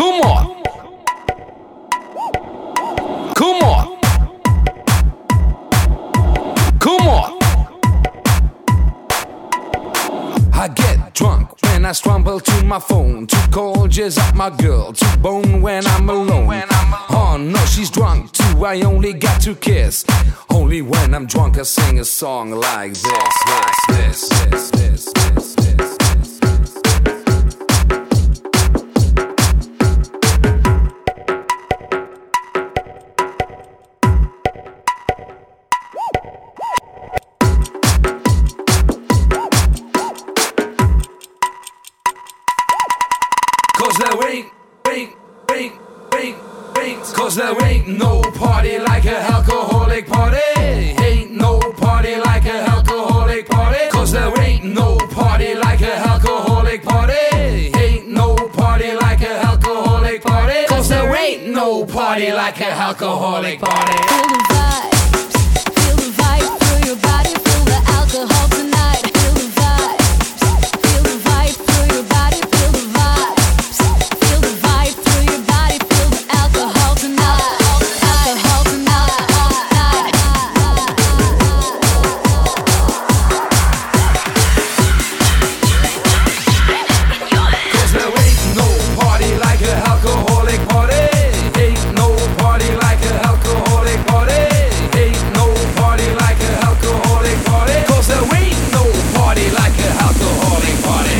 Come on. Come on. Come on. I get drunk when I scramble to my phone to call just up my girl to bone when I'm alone. Oh no, she's drunk too. I only got to kiss. Only when I'm drunk, I sing a song like this, this, this, this, this, this. Cause there ain't, ain't, ain't, ain't, ain't. Cause there ain't no party like a alcoholic party. Ain't no party like a alcoholic party. Cause there ain't no party like a alcoholic party. Ain't no party like a alcoholic party. Cause there ain't no party like a alcoholic party.